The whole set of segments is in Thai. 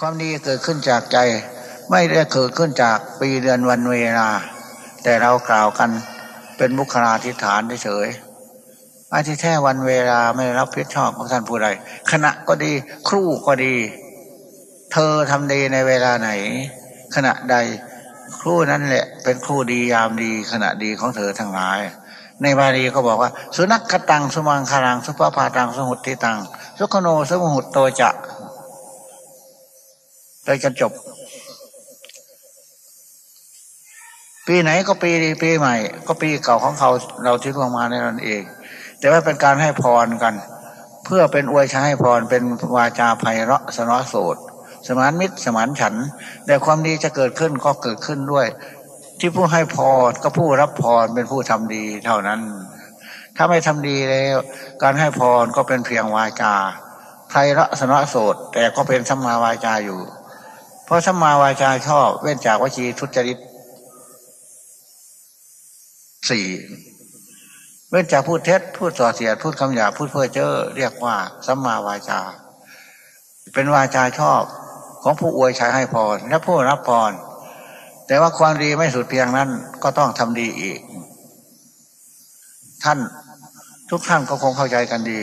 ความดีเกิดขึ้นจากใจ ไม่ได้เกิดขึ้นจากปีเดือนวันเวลา แต่เรากล่าวกันเป็นบุคลาธิฐานเฉยไอ้ที่แท้วันเวลาไม่รับผิดชอบของท่านผู้ใดขณะก็ดีครู่ก็ดี เธอทำดีในเวลาไหน ขณะใดครู่นั้นแหละ เป็นครู่ดียามดีขณะดีของเธอทั้งหลาย ในบาลีก็บอกว่า สุนัขกตังสุมังคารังสุภาพาตังสมุติตัง สุขโนสมุหุตโตจะ โดยจะจบ ปีไหนก็ปีปีใหม่ ก็ปีเก่าของเขาเราที่ล่วงมาในนั่นเอง แต่ว่าเป็นการให้พรกัน เพื่อเป็นอวยชัยให้พรเป็นวาจาไพเราะสนอโสดสมานมิตรสมานฉัน แต่ความดีจะเกิดขึ้นก็เกิดขึ้นด้วย ที่ผู้ให้พรก็ผู้รับพรเป็นผู้ทำดีเท่านั้น ถ้าไม่ทำดีแล้ว การให้พรก็เป็นเพียงวาจาไพเราะสนอโสดแต่ก็เป็นสัมมาวาจาอยู่ เพราะสัมมาวาจาชอบเว้นจากวจีทุจริตสี่เว้นจากพูดเท็จพูดส่อเสียดพูดคำหยาพูดเพ้อเจ้อเรียกว่าสัมมาวาจา เป็นวาจาชอบของผู้อวยชัยให้พรและผู้รับพรแต่ว่าความดีไม่สุดเพียงนั้นก็ต้องทำดีอีก ท่านทุกท่านก็คงเข้าใจกันดี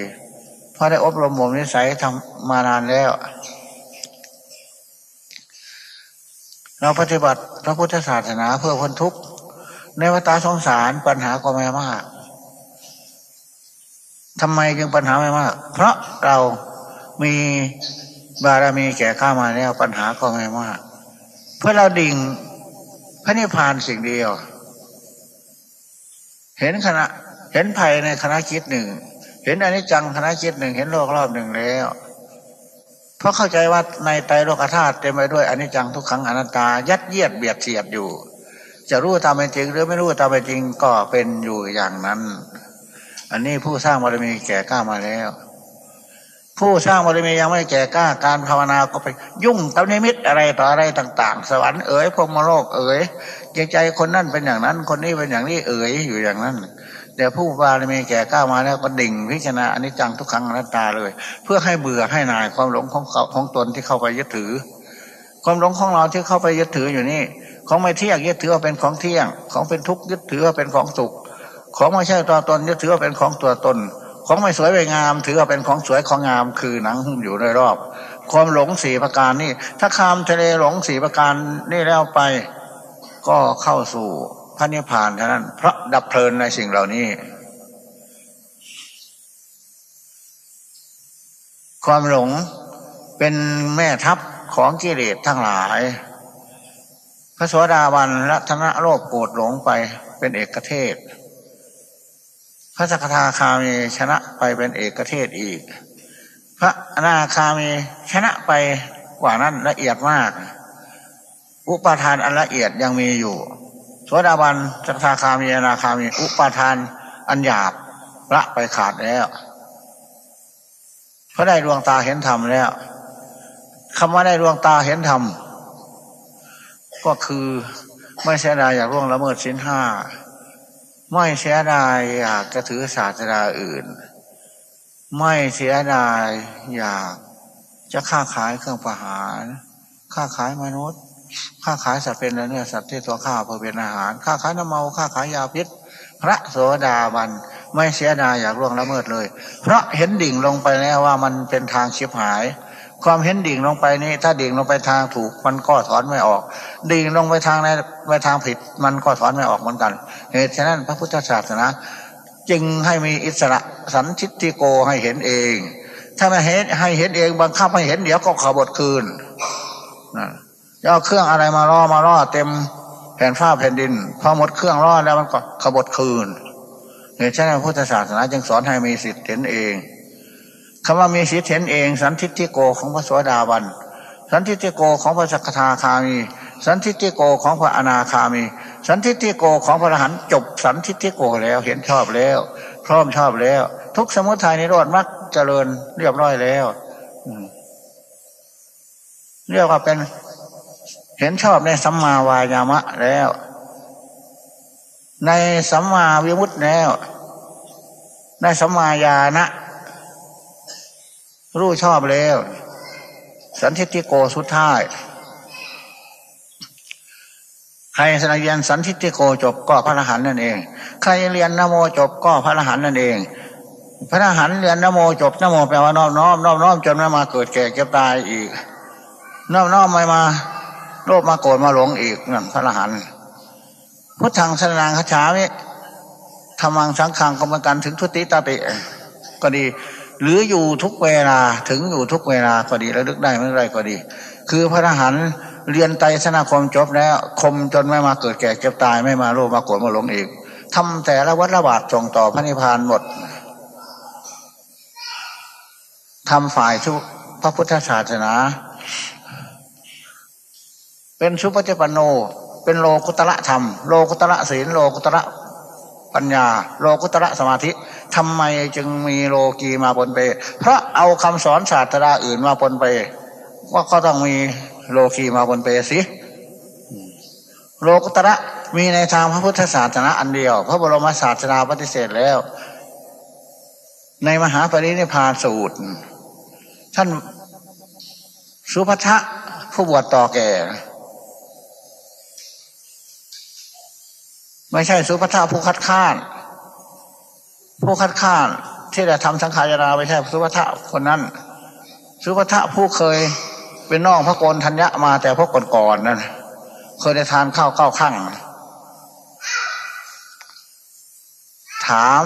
เพราะได้อบรมบ่มนิสัยทำมานานแล้ว เราปฏิบัติพระพุทธศาสนาเพื่อพ้นทุกข์ในวัฏสงสารปัญหาก็ไม่มากทำไมจึงปัญหาไม่มาก เพราะเรามีบารมีแก่ข้ามาแล้วปัญหาก็ไม่มาก เพราะเราดิ่งพระนิพพานสิ่งเดียว เห็นคณะ เห็นภัยในคณะคิดหนึ่ง เห็นอนิจจังคณะคิดหนึ่ง เห็นโลกรอบหนึ่งแล้ว เพราะเข้าใจว่าในไตรโลกธาตุเต็มไปด้วยอนิจจังทุกขังอนัตตา ยัดเยียดเบียดเสียดอยู่ จะรู้ตามเป็นจริง หรือไม่รู้ตามเป็นจริงก็เป็นอยู่อย่างนั้น อันนี้ผู้สร้างบารมีแก่กล้ามาแล้ว ผู้สร้างบารมียังไม่แก่กล้าการภาวนาก็ไปยุ่งกับนิมิตอะไรต่ออะไรต่าง ๆ สวรรค์เอ๋ยพรหมโลกเอ๋ยใจใจคนนั่นเป็นอย่างนั้น คนนี้เป็นอย่างนี้เอ๋ยอยู่อย่างนั้น แต่ผู้บารมีแก่กล้ามาแล้วก็ดิ่งพิจารณาอนิจจังทุกขังอนัตตาเลย เพื่อให้เบื่อให้นายความหลงของเขาของตนที่เข้าไปยึดถือ ความหลงของเราที่เข้าไปยึดถืออยู่นี่ ของไม่เที่ยงยึดถือว่าเป็นของเที่ยง ของเป็นทุกข์ยึดถือว่าเป็นของสุข ของไม่ใช่ตัวตนยึดถือว่าเป็นของตัวตน ของไม่สวยไม่งาม ถือว่าเป็นของสวยของงาม คือหนังหุ้มอยู่โดยรอบ ความหลงสี่ประการนี่ถ้าคามทะเลหลงสี่ประการนี่แล้วไป ก็เข้าสู่ พระนิพพานเท่านั้น เพราะดับเพลินในสิ่งเหล่านี้ ความหลงเป็นแม่ทัพของกิเลสทั้งหลาย พระสวสดาวันละธนะโลภโกรธหลงไปเป็นเอกเทศ พระสกทาคามีชนะไปเป็นเอกเทศอีก พระอนาคามีชนะไปกว่านั้นละเอียดมาก อุปาทานอันละเอียดยังมีอยู่ สวสดาบันสักทาคามีอนาคามี อุปาทาน อันหยาบละไปขาดแล้วเพราะได้ดวงตาเห็นธรรมแล้วคำว่าได้ดวงตาเห็นธรรมก็คือไม่เสียดายอยากร่วงละเมิดสินห้าไม่เสียดายอยากจะถือศาสนาอื่น ไม่เสียดายอยากจะค้าขายเครื่องประหาร ค้าขายมนุษย์ ค้าขายสัตว์เป็นเนื้อสัตว์ที่ตัวข้าเพื่อเป็นอาหาร ค้าขายน้ำเมาค้าขายยาพิษ พระโสดาบันไม่เสียดายอยากร่วงละเมิดเลย เพราะเห็นดิ่งลงไปแล้วว่ามันเป็นทางชิบหาย ความเห็นดิ่งลงไปนี้ ถ้าดิ่งลงไปทางถูกมันก็ถอนไม่ออก ดิ่งลงไปทางในไปทางผิด มันก็ถอนไม่ออกเหมือนกันเหตุฉะนั้นพระพุทธศาสนาจึงให้มีอิสระสันชิติโกให้เห็นเอง ถ้าไม่เห็นให้เห็นเองบังคับให้เห็นเดี๋ยวก็ขบดคืนนะ จะเอาเครื่องอะไรมาล่อมาล่อเต็มแผ่นฟ้าแผ่นดินพอหมดเครื่องล่อแล้วมันก็ขบดคืนเหตุฉะนั้นพุทธศาสนาจึงสอนให้มีสิทธิ์เห็นเองคำว่ามีสิทธิ์เห็นเอง สันทิติโกของพระสวสดาบันสันทิติโกของพระสักทาคามี สันทิติโกของพระอนาคามี สันทิติโกของพระอรหันต์จบ สันทิติโกแล้วเห็นชอบแล้ว พร้อมชอบแล้ว ทุกสมุทัยนิโรธมรรคเจริญเรียบร้อยแล้วเรียกว่าเป็น เห็นชอบในสัมมาวายามะแล้ว ในสัมมาวิมุตติแล้ว ในสัมมาญาณะรู้ชอบแล้ว สันทิติโกสุดท้าย ใครเรียนสันทิติโกจบก็พระอรหันต์นั่นเอง ใครเรียนนโมจบก็พระอรหันต์นั่นเองพระอรหันต์เรียนนโมจบนโมแปลว่าน้อมน้อมน้อมน้อมจนไม่มาเกิดแก่เก็บตายอีกน้อมน้อมไม่มา โลภมาโกรธมาหลงอีกนั่นพระอรหันต์พุทธังสนางคาฉามิธรรมังสังขังก็เหมือนกันถึงทุติตาติ ก็ดี หรืออยู่ทุกเวลาถึงอยู่ทุกเวลาก็ดีแล้วลึกได้เมื่อไรก็ดี คือพระอรหันต์เรียนไตรสนาคมจบแล้ว คมจนไม่มาเกิดแก่เก็บตายไม่มาโลภมาโกรธมาหลงอีกทำแต่ละวัฏระบาดส่งต่อพระนิพพานหมดทำฝ่ายชุพระพุทธศาสนา เป็นชุปฏิปันโน เป็นโลกุตระธรรม โลกุตระศีลโลกุตระปัญญา โลกุตระสมาธิทำไมจึงมีโลกีมาปนไปเพราะเอาคำสอนศาสตราอื่นมาปนไปว่าก็ต้องมีโลกีมาปนไปสิโลกุตระมีในทางพระพุทธศาสนาอันเดียว พระบรมศาสนาปฏิเสธแล้ว ในมหาปรินิพานสูตร ท่านสุภัทะผู้บวชต่อแก่ ไม่ใช่สุภัทะผู้คัดค้าน ผู้คัดค้าน ที่ได้ทำสังขารนาไม่ใช่สุภัทะคนนั้น สุภัทะผู้เคยเป็นน้องพระโกนธัญญะมาแต่พวกก่อนๆนั่นเคยได้ทานข้าวข้าวข้างถาม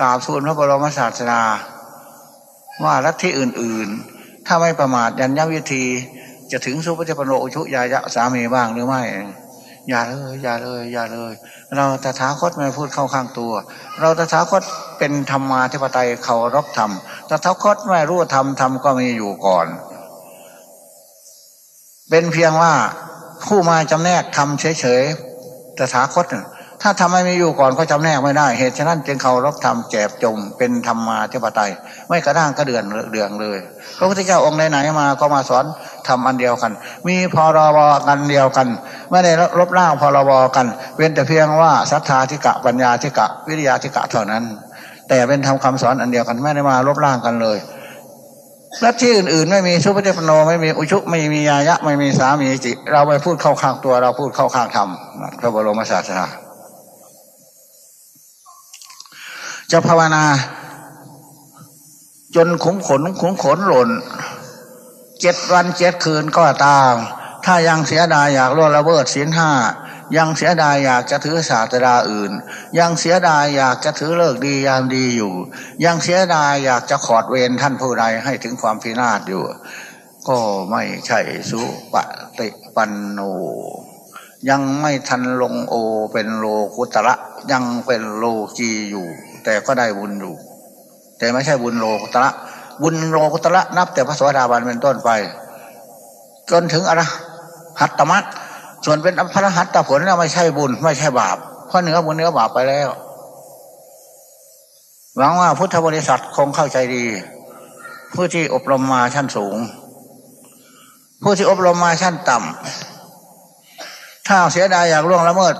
กราบทูลพระบรมศาสดาว่าลัทธิอื่น ๆ ถ้าไม่ประมาทยันยวิธี จะถึงสุปฏิปโนชุยายะสามีบ้างหรือไม่ อย่าเลย อย่าเลย อย่าเลย เราตถาคตไม่พูดเข้าข้างตัว เราตถาคตเป็นธรรมาธิปไตยเคารพธรรมตถาคตไม่รู้ธรรมธรรมก็มีอยู่ก่อน เป็นเพียงว่าผู้มาจำแนกทำเฉยๆตถาคต ถ้าทำไม่มีอยู่ก่อนก็จำแนกไม่ได้ เหตุฉะนั้นจึงเขารบทำแจบจมเป็นธรรมาธิปไตย ไม่กระด้างกระเดือนเดืองเลย พระพุทธเจ้าองค์ไหนๆมาก็มาสอนทำอันเดียวกัน มีพรบกันเดียวกัน ไม่ได้ลบล้างพรบกัน เว้นแต่เพียงว่าศรัทธาธิกะปัญญาธิกะ วิริยาธิกะเท่านั้น แต่เป็นทำคำสอนอันเดียวกันไม่ได้มาลบล้างกันเลยและที่อื่นๆไม่มีสุภเทพโนไม่มีอุชุไม่มียายะ ไม่มีสามีจิ เราไปพูดเข้าข้างตัวเราพูดเข้าข้างธรรมพระบรมศาสดา จะภาวนา จนขุมขนขุมขนหล่นเจ็ดวันเจ็ดคืนก็ตาม ถ้ายังเสียดายอยากล่วงละเมิดศีลห้ายังเสียดายอยากจะถือศาสตราอื่น ยังเสียดายอยากจะถือเลิกดียามดีอยู่ ยังเสียดายอยากจะขอดเวรท่านผู้ใดให้ถึงความพินาศอยู่ ก็ไม่ใช่สุปฏิปันโน ยังไม่ทันลงโอเป็นโลกุตระยังเป็นโลกีอยู่ แต่ก็ได้บุญอยู่ แต่ไม่ใช่บุญโลกุตระบุญโลกุตระนับ แต่พระสวัสดาบันเป็นต้นไป จนถึงอะไรหัตตมัตส่วนเป็นอภรหัตตผลแล้วไม่ใช่บุญ ไม่ใช่บาปเพราะเนื้อบุญเนื้อบาปไปแล้วหวังว่าพุทธบริษัทคงเข้าใจดี ผู้ที่อบรมมาชั้นสูง ผู้ที่อบรมมาชั้นต่ำถ้าเสียดายอยากล่วงละเมิด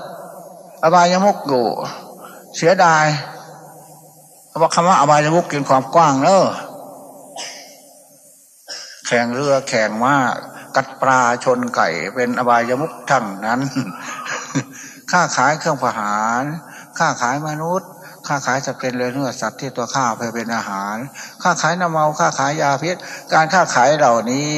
อบายมุกอยู่เสียดาย ว่าคำว่าอบายมุกกินความกว้างเนอะแข่งเรือแข่งมากัดปลาชนไก่เป็นอบายมุกทั้งนั้น ค่าขายเครื่องประหารค่าขายมนุษย์ค่าขายจะเป็นเลยเนื้อสัตว์ที่ตัวข้าไปเป็นอาหาร ค่าขายน้ำเมาค่าขายยาพิษ การค่าขายเหล่านี้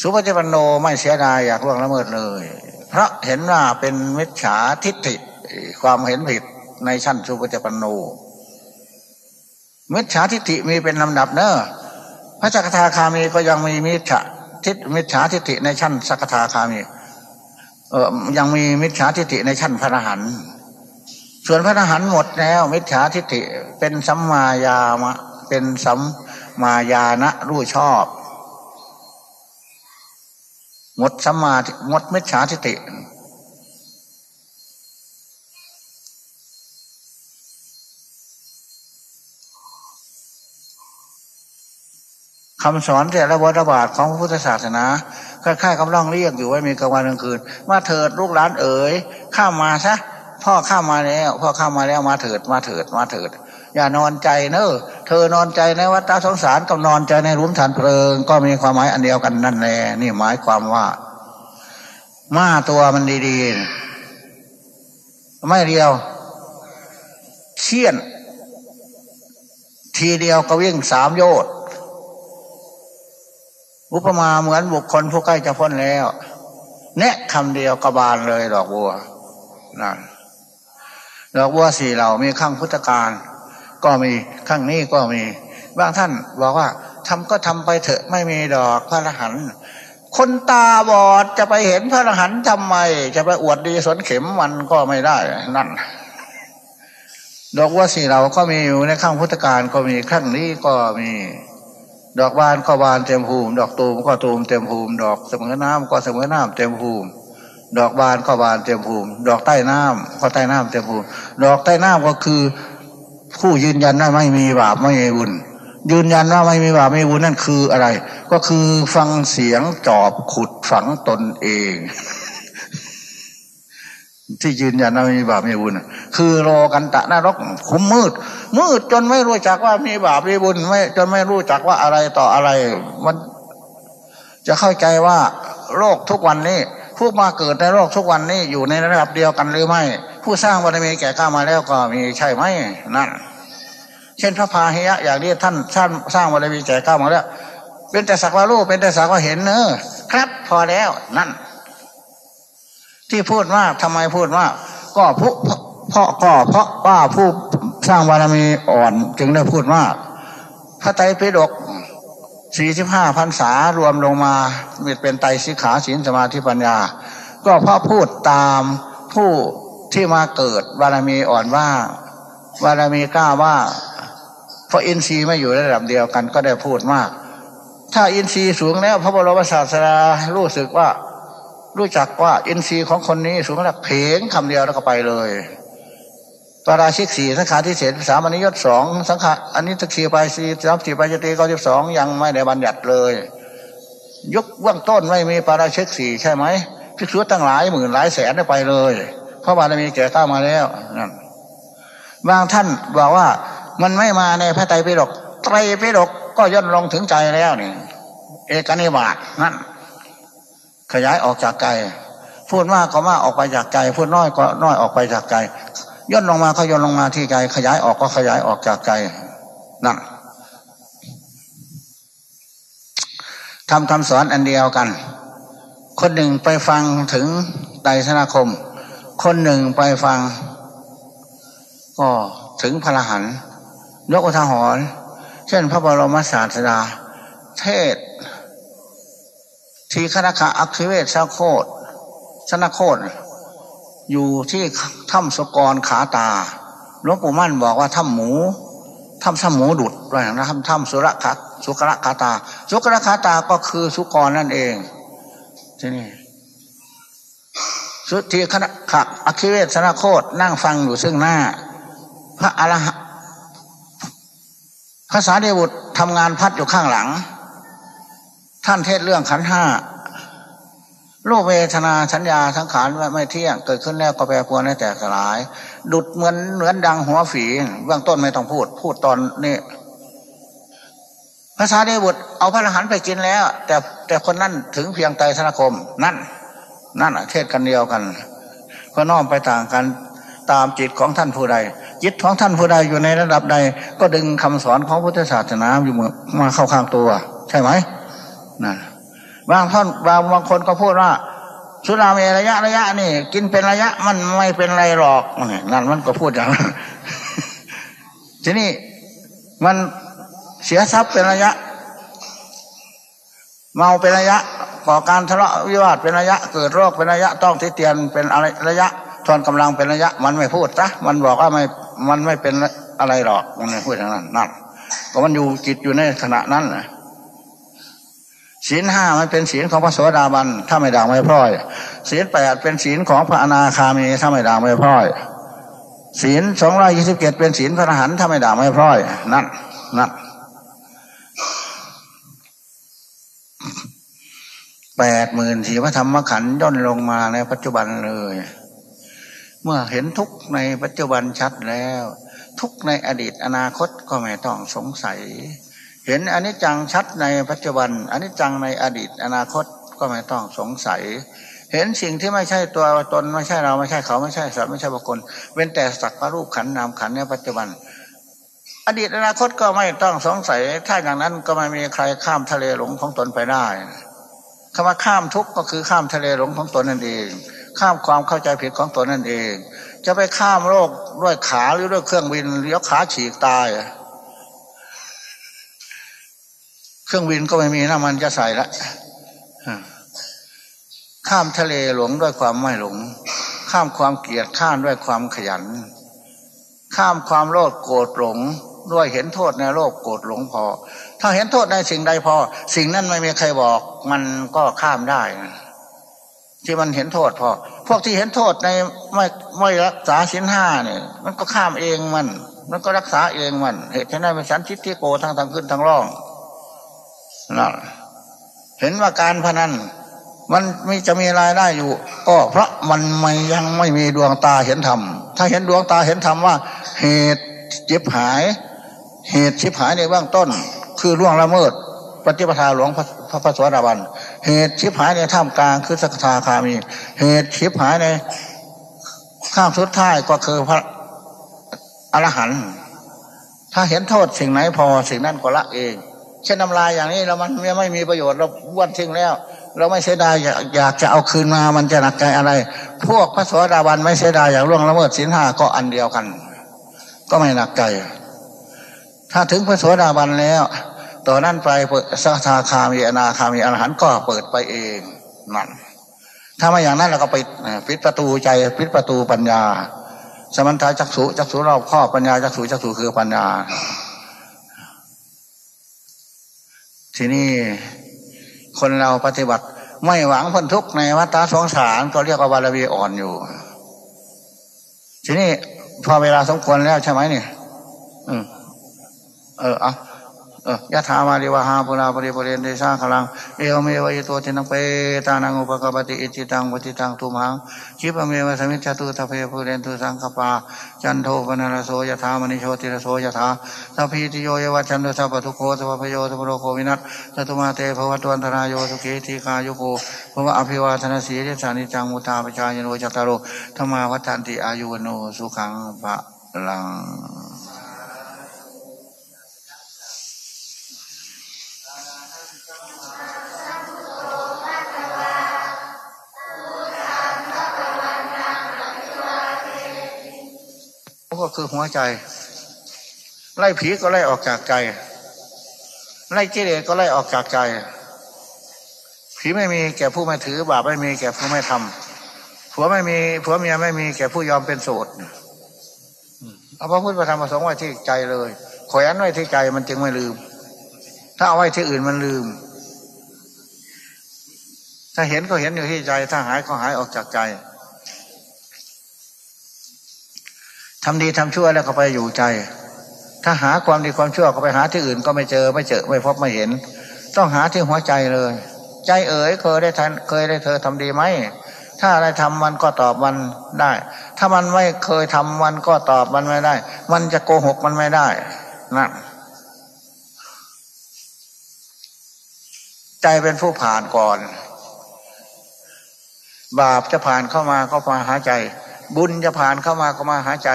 สุภจิปันโนไม่เสียดายอยากล่วงละเมิดเลย เพราะเห็นว่าเป็นมิจฉาทิฏฐิความเห็นผิดในชั้นสุภจิปันโน มิจฉาทิฏฐิมีเป็นลำดับเนอะพระจักทาคามีก็ยังมีมิจฉาทิฏมิจฉาทิฏฐิในชั้นสักทาคามี เออยังมีมิจฉาทิฏฐิในชั้นพระอรหันต์ส่วนพระอรหันต์หมดแล้ว มิจฉาทิฏฐิเป็นสัมมายามะ เป็นสัมมายานะรู้ชอบหมดสัมมาหมดมิจฉาทิฏฐิ คำสอนแต่ละวัฏบาทของพระพุทธศาสนาค่ายๆกำลังเรียกอยู่ว่ามีกลางวันกลางคืน มาเถิดลูกหลานเอ๋ยข้ามมาซะพ่อข้ามมาแล้วพ่อข้ามมาแล้วมาเถิดมาเถิดมาเถิด อย่านอนใจเนอะเธอนอนใจในวัฏสงสารกับนอนใจในรุมฐานเพลิง ก็มีความหมายอันเดียวกันนั่นแหละนี่หมายความว่ามาตัวมันดีๆ ไม่เดียวเชี่ยน ทีเดียวก็วิ่งสามโยชน์ อุปมาเหมือนบุคคลผู้ใกล้จะพ้นแล้วเนะคำเดียวกบาลเลยดอกบัวนั่นดอกบัวสี่เหล่ามีข้างพุทธการก็มีข้างนี้ก็มีบางท่านบอกว่าทำก็ทำไปเถอะไม่มีดอกพระอรหันต์คนตาบอดจะไปเห็นพระอรหันต์ทำไม จะไปอวดดีสนเข็มมันก็ไม่ได้นั่นดอกว่าสี่เหล่าก็มีอยู่ในข้างพุทธการก็มีข้างนี้ก็มี ดอกบานก็บานเต็มภูมิดอกตูมก็ตูมเต็มภูมิดอกเสมอน้ำก็เสมอน้ำเต็มภูมิดอกบานก็บานเต็มภูมิ ดอกใต้น้ำก็ใต้น้ำเต็มภูมิ ดอกใต้น้ำก็คือ ผู้ยืนยันว่าไม่มีบาปไม่มีบุญยืนยันว่าไม่มีบาปไม่มีบุญนั่นคืออะไร ก็คือฟังเสียงจอบขุดฝังตนเอง ที่ยืนยันว่ามีบาปมีบุญคือโลกันตะนรกคุมมืด มืดจนไม่รู้จักว่ามีบาปมีบุญไม่จนไม่รู้จักว่าอะไรต่ออะไร มัน จะเข้าใจว่าโลกทุกวันนี้ผู้มาเกิดในโลกทุกวันนี้อยู่ในระดับเดียวกันหรือไม่ ผู้สร้างบารมีแก่ข้ามาแล้วก็มีใช่ไหมนั่นเช่นพระพาหิยะอย่างนี้ท่านท่านสร้างบารมีแก่ข้ามาแล้ว เป็นแต่สักว่ารู้เป็นแต่สักว่าเห็นเนอครับ พอแล้วนั่น ที่พูดมากทำไมพูดมากก็ผู้เพราะก็เพราะว่าผู้สร้างบารมีอ่อนจึงได้พูดมากพระไตรปิฎกสี่สิบห้าพรรษารวมลงมาเป็นไตรสิกขาศีลสมาธิปัญญา ก็เพราะพูดตามผู้ที่มาเกิดบารมีอ่อนว่าบารมีกล้าว่าเพราะอินทรีย์ไม่อยู่ระดับเดียวกันก็ได้พูดมาก ถ้าอินทรีย์สูงแล้วพระบรมศาสดารู้สึกว่า รู้จักว่าอินทรีย์ของคนนี้สูงแล้วเพงคำเดียวแล้วก็ไปเลยปาราชิกสี่สังขารที่เศษสามอนิยตสองสังขารอันนี้ตะคีไปสี่สามสี่ไปจตีเก้าสิบสองยังไม่ได้บัญญัติเลยยกเบื้องต้นไม่มีปาราชิกสี่ใช่ไหมพิสูจตั้งหลายหมื่นหลายแสนได้ไปเลย เพราะบารมีแก่ข้ามาแล้วนั่นบางท่านบอกว่ามันไม่มาในพระไตรปิฎกไตรปิฎกก็ย่นลงถึงใจแล้วนี่เอกนิบาตนั่น ขยายออกจากใจพูดมากก็มากออกไปจากใจพูดน้อยก็น้อยออกไปจากใจย่นลงมาก็ย่นลงมาที่ใจขยายออกก็ขยายออกจากใจนั่นทำคำสอนอันเดียวกัน คนหนึ่งไปฟังถึงไตรสนาคม คนหนึ่งไปฟัง ก็ถึงพระหันยกอุทาหรณ์เช่นพระบรมศาสดา เทศ ทีคณะขาอักขิเวศชโคตชนะโคตอยู่ที่ถ้ำสกรขาตาหลวงปู่มั่นบอกว่าถ้ำหมูถ้ำถ้ำหมูดุดว่าอย่างนั้นถ้ำสุรคัสุกระขาตา สุกระขาตาก็คือสุกรนั่นเองที่นี่สุทีคณะขะอัคิเวศนาโคตนั่งฟังอยู่ซึ่งหน้า พระอรหันต์ภาษาเดบุตรทำงานพัดอยู่ข้างหลัง ท่านเทศเรื่องขันห้าโลกเวทนาสัญญาสังขารไม่เที่ยง เกิดขึ้นแล้วก็แปรปรวนให้แตกสลาย ดุดเหมือนเหมือนดังหัวฝีเบื้องต้นไม่ต้องพูด พูดตอนนี้ภาษาเดบุตรเอาพระอรหันต์ไปกินแล้ว แต่แต่คนนั้นถึงเพียงไตรสนาคม นั่น นั่นเทศกันเดียวกันก็น้อมไปต่างกันตามจิตของท่านผู้ใด จิตของท่านผู้ใดอยู่ในระดับใด ก็ดึงคำสอนของพุทธศาสนาอยู่มาเข้าข้างตัว ใช่ไหม นะบางท่านบางบางคนก็พูดว่า สุราเมระยะระยะนี่ กินเป็นระยะมันไม่เป็นไรหรอกนั่นมันก็พูดอย่างนั้นทีนี้มันเสียทรัพย์เป็นระยะ เมาเป็นระยะก่อการทะเลาะวิวาทเป็นระยะ เกิดโรคเป็นระยะต้องที่เตียนเป็นอะไรระยะทอนกำลังเป็นระยะ มันไม่พูดซะมันบอกว่าไม่มันไม่เป็นอะไรหรอกมันไม่พูดอย่างนั้นนั่นก็มันอยู่จิตอยู่ในขณะนั้นนะ ศีลห้ามันเป็นศีลของพระโสดาบันถ้าไม่ด่างไม่พร้อยศีลแปดเป็นศีลของพระอนาคามีถ้าไม่ด่างไม่พร้อยศีลสองร้อยี่สิบเจ็ดเป็นศีลพระอรหันต์ถ้าไม่ด่างไม่พร้อยนั่นนั่นแปดหมื่นสี่พระธรรมขันธ์ย่นลงมาในปัจจุบันเลย เมื่อเห็นทุกในปัจจุบันชัดแล้ว ทุกในอดีตอนาคตก็ไม่ต้องสงสัย เห็นอนิจจังชัดในปัจจุบันอนิจจังในอดีต อนาคตก็ไม่ต้องสงสัย เห็นสิ่งที่ไม่ใช่ตัวตนไม่ใช่เราไม่ใช่เขาไม่ใช่สัตว์ไม่ใช่บุคคลเว้นแต่สักพระรูปขันนามขันในปัจจุบัน อดีตอนาคตก็ไม่ต้องสงสัย ถ้าอย่างนั้นก็ไม่มีใครข้ามทะเลหลงของตนไปได้คำว่าข้ามทุกข์ก็คือข้ามทะเลหลงของตนนั่นเอง ข้ามความเข้าใจผิดของตนนั่นเอง จะไปข้ามโลกด้วยขาหรือด้วยเครื่องบินเลี้ยวขาฉีกตาย เครื่องบินก็ไม่มีน้ำมันจะใส่ละข้ามทะเลหลงด้วยความไม่หลง ข้ามความเกลียดข้ามด้วยความขยัน ข้ามความโลภโกรธหลง ด้วยเห็นโทษในโลภโกรธหลงพอ ถ้าเห็นโทษในสิ่งใดพอ สิ่งนั้นไม่มีใครบอก มันก็ข้ามได้ที่มันเห็นโทษพอ พวกที่เห็นโทษในไม่ไม่รักษาสิ้นห้าเนี่ยมันก็ข้ามเองมัน มันก็รักษาเองมัน เหตุฉะนั้นเป็นสันทิฏฐิโกทางทางขึ้นทางล่อง นั่นเห็นว่าการพนันมันมีจะมีรายได้อยู่ ก็เพราะมันไม่ยังไม่มีดวงตาเห็นธรรม ถ้าเห็นดวงตาเห็นธรรมว่า เหตุเจิบหาย เหตุชิบหายในเบื้องต้น คือล่วงละเมิด ปฏิปทาหลวงพระพระพระสวัสดิบัน เหตุชิบหายในท่ามกลางคือสักทาคามี เหตุชิบหายในข้ามสุดท้ายก็คือพระอรหันต์ถ้าเห็นโทษสิ่งไหนพอสิ่งนั้นก็ละเอง เช่นน้ำลายอย่างนี้เรามันไม่มีประโยชน์เราบ้วนทิ้งแล้ว เราไม่เสียดายอยากจะเอาคืนมามันจะหนักใจอะไร พวกพระสวสดาบันไม่เสียดายอย่างล่วงละเมิดศีลห้าก็อันเดียวกัน ก็ไม่หนักใจ ถ้าถึงพระสวสดาบันแล้วต่อนั้นไปสัทาคามีอนาคามีอรหันต์ก็เปิดไปเองนั่นถ้าไม่อย่างนั้นเราก็ปิดปิดประตูใจปิดประตูปัญญา สมัทาจักสุจักสุรอบข้อปัญญาจักสุจักสุคือปัญญา ทีนี้คนเราปฏิบัติ ไม่หวังพ้นทุกข์ในวัฏสงสารก็เรียกว่าบารมีอ่อนอยู่ ทีนี้พอเวลาสมควรแล้วใช่ไหมเนี่ยเออเออเอา ยะถา วาริวหาปูราปริปูเรนติ สาครัง เอวเมวะ อิโต ทินนังเปตานังอุปกัปปติอิจฉิตังปัตถิตังตุมหัง ขิปปเมวะสมิชฌตุ สัพเพปูเรนตุสังกัปปา จันโทปัณณรโสยะถามณิโชติรโสยะถาสัพพีติโย วิวัชชันตุสัพพทุกโข สัพพภโยสัพพโรโควินัสสตุมาเตภวัตวันตราโยสุขีทีฆายุโกภวะอภิวาทนสีลิสสะ นิจจัง วุฑฒาปจายิโนจัตตาโร ธัมมาวัฑฒันติอายุ วัณโณ สุขังภะลัง คือหัวใจ ไล่ผีก็ไล่ออกจากใจ ไล่กิเลสก็ไล่ออกจากใจ ผีไม่มีแก่ผู้ไม่ถือบาปไม่มีแก่ผู้ไม่ทำผัวไม่มีผัวเมียไม่มีแก่ผู้ยอมเป็นโสดเอาพระพุทธธรรมประสงค์ไว้ที่ใจเลยขอยันไว้ที่ใจมันจึงไม่ลืม ถ้าเอาไว้ที่อื่นมันลืม ถ้าเห็นก็เห็นอยู่ที่ใจ ถ้าหายก็หายออกจากใจ ทำดีทำชั่วแล้วก็ไปอยู่ใจ ถ้าหาความดีความชั่วก็ไปหาที่อื่นก็ไม่เจอไม่เจอไม่พบไม่เห็น ต้องหาที่หัวใจเลย ใจเอ๋ยเคยได้ทันเคยได้เธอทำดีไหมถ้าอะไรทำมันก็ตอบมันได้ ถ้ามันไม่เคยทำมันก็ตอบมันไม่ได้ มันจะโกหกมันไม่ได้นะใจเป็นผู้ผ่านก่อน บาปจะผ่านเข้ามาก็มาหาใจ บุญจะผ่านเข้ามาก็มาหาใจ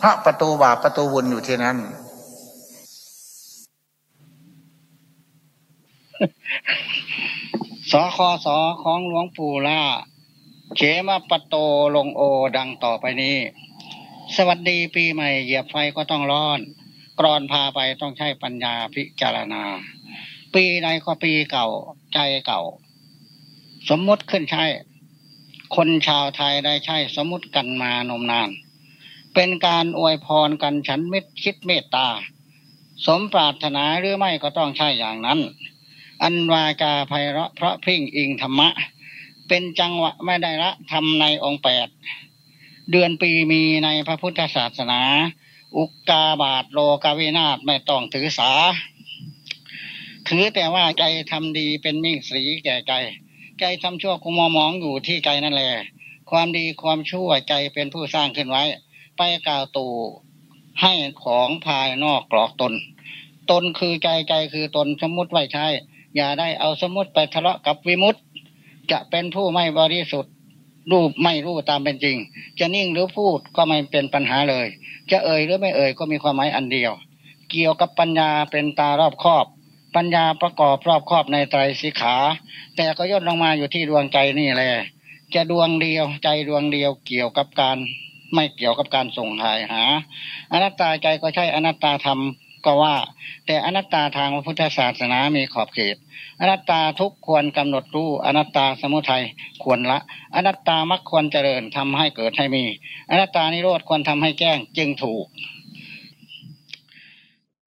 พระประตูบาปประตูบุญอยู่ที่นั้น สคสของหลวงปู่ล่าเขมาปโตลงโอดังต่อไปนี้ สวัสดีปีใหม่เหยียบไฟก็ต้องร้อน กรอนพาไปต้องใช้ปัญญาพิจารณา ปีใดก็ปีเก่าใจเก่า สมมติขึ้นใช้ คนชาวไทยได้ใช้สมุติกันมานมนาน เป็นการอวยพรกันฉันมิตรคิดเมตตา สมปรารถนาหรือไม่ก็ต้องใช่อย่างนั้น อันวาจาไพเราะเพราะพิ้งอิงธรรมะ เป็นจังหวะไม่ได้ละทำในองค์แปด เดือนปีมีในพระพุทธศาสนา อุกกาบาทโลกาวินาศไม่ต้องถือสา ถือแต่ว่าใจทำดีเป็นมิ่งสีแก่ใจ ใจทำชั่วคุมมองอยู่ที่ใจนั่นแหละความดีความชั่วใจเป็นผู้สร้างขึ้นไว้ ไปกล่าวตู่ให้ของภายนอกกรอกตน ตนคือใจใจคือตนสมมุติไว้ใช้อย่าได้เอาสมมุติไปทะเลาะกับวิมุตจะเป็นผู้ไม่บริสุทธิ์รูปไม่รู้ตามเป็นจริง จะนิ่งหรือพูดก็ไม่เป็นปัญหาเลย จะเอ่ยหรือไม่เอ่ยก็มีความหมายอันเดียว เกี่ยวกับปัญญาเป็นตารอบครอบ ปัญญาประกอบรอบครอบในไตรสิขา แต่ก็ย่นลงมาอยู่ที่ดวงใจนี่แหละจะดวงเดียวใจดวงเดียวเกี่ยวกับการ ไม่เกี่ยวกับการส่งหายหา อนัตตาใจก็ใช่อนัตตาธรรมก็ว่า แต่อนัตตาทางพระพุทธศาสนามีขอบเขต อนัตตาทุกควรกำหนดรู้ อนัตตาสมุทัยควรละ อนัตตามักควรเจริญทำให้เกิดให้มี อนัตตานิโรธควรทำให้แจ้งจึงถูก